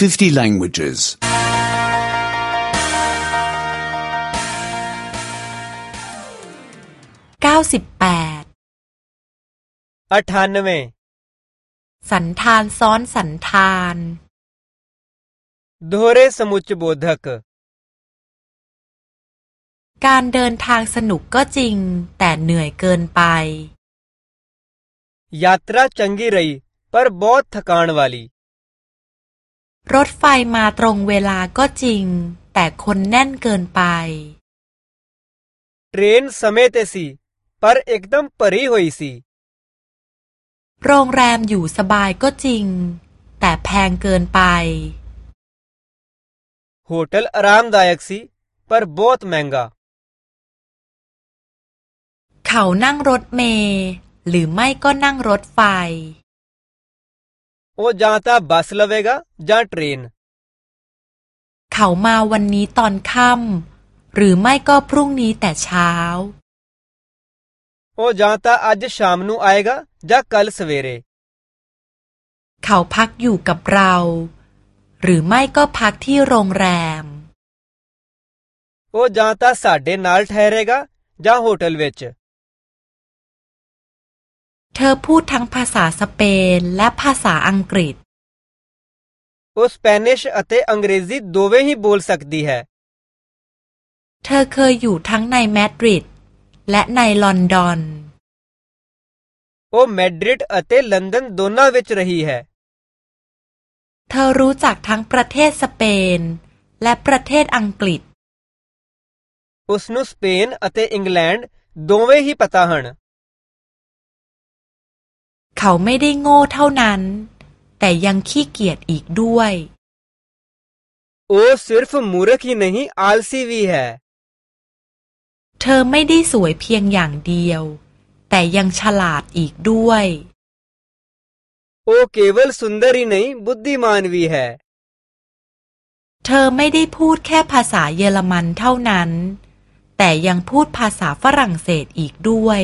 50 languages. 98 अठानवे สันธานซ้อนสันธาน दोहरे समुच्च बोधक การเดินทางสนุกก็จริง แต่เหนื่อยเกินไป यात्रा चंगी रही पर बहुत थकान वाली รถไฟมาตรงเวลาก็จริง แต่คนแน่นเกินไป ट्रेन समय ते सी पर एकदम भरी हुई सी โรงแรมอยู่สบายก็จริง แต่แพงเกินไป होटल आरामदायक सी पर बहुत महंगा เขานั่งรถเมล์หรือไม่ก็นั่งรถไฟ ਉਹ ਜਾਂ ਤਾਂ ਬੱਸ ਲਵੇਗਾ ਜਾਂ ਟ੍ਰੇਨ เขามาวันนี้ตอนค่ำหรือไม่ก็พรุ่งนี้แต่เช้า ਉਹ ਜਾਂ ਤਾਂ ਅੱਜ ਸ਼ਾਮ ਨੂੰ ਆਏਗਾ ਜਾਂ ਕੱਲ ਸਵੇਰੇ เขาพักอยู่กับเรา หรือไม่ก็พักที่โรงแรม ਉਹ ਜਾਂ ਤਾਂ ਸਾਡੇ ਨਾਲ ਠਹਿਰੇਗਾ ਜਾਂ ਹੋਟਲ ਵਿੱਚ เธอพูดทั้งภาษาสเปนและภาษาอังกฤษ ਉਹ ਸਪੈਨਿਸ਼ ਅਤੇ ਅੰਗਰੇਜ਼ੀ ਦੋਵੇਂ ਹੀ ਬੋਲ ਸਕਦੀ ਹੈ เธอเคยอยู่ทั้งในมาดริดและในลอนดอน ਉਹ ਮੈਡਰਿਡ ਅਤੇ ਲੰਡਨ ਦੋਨਾਂ ਵਿੱਚ ਰਹੀ ਹੈ เธอรู้จักทั้งประเทศสเปน และประเทศอังกฤษ ਉਸ ਨੂੰ ਸਪੇਨ ਅਤੇ ਇੰਗਲੈਂਡ ਦੋਵੇਂ ਹੀ ਪਤਾ ਹਨ เขาไม่ได้โง่เท่านั้น แต่ยังขี้เกียจอีกด้วย โอ้สิรฟมูรคีนี่อัลซีวีแฮเธอไม่ได้สวยเพียงอย่างเดียว แต่ยังฉลาดอีกด้วยโอเคเวลสุนดรีนี่บุตติมานวีแฮเธอไม่ได้พูดแค่ภาษาเยอรมันเท่านั้น แต่ยังพูดภาษาฝรั่งเศสอีกด้วย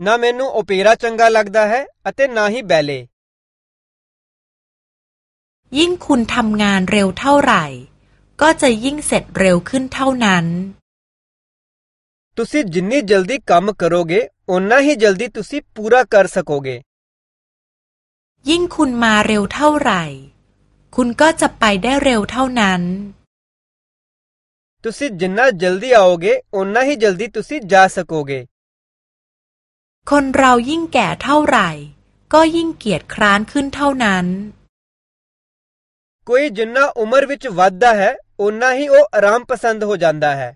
ਨਾ ਮੈਨੂੰ ਓਪੇਰਾ ਚੰਗਾ ਲੱਗਦਾ ਹੈ ਅਤੇ ਨਾ ਹੀ ਬੈਲੇ ยิ่งคุณทำงานเร็วเท่าไหร่ ก็จะยิ่งเสร็จเร็วขึ้นเท่านั้น ਤੁਸੀਂ ਜਿੰਨੀ ਜਲਦੀ ਕੰਮ ਕਰੋਗੇ ਓਨਾ ਹੀ ਜਲਦੀ ਤੁਸੀਂ ਪੂਰਾ ਕਰ ਸਕੋਗੇ ยิ่งคุณมาเร็วเท่าไหร่ คุณก็จะไปได้เร็วเท่านั้น ਤੁਸੀਂ ਜਿੰਨਾ ਜਲਦੀ ਆਓਗੇ ਓਨਾ ਹੀ ਜਲਦੀ ਤੁਸੀਂ ਜਾ ਸਕੋਗੇ คนเรายิ่งแก่เท่าไหร่ ก็ยิ่งเกียจคร้านขึ้นเท่านั้น ਕੋਈ ਜਿੰਨਾ ਉਮਰ ਵਿੱਚ ਵੱਧਦਾ ਹੈ ਓਨਾ ਹੀ ਉਹ ਆਰਾਮ ਪਸੰਦ ਹੋ ਜਾਂਦਾ ਹੈ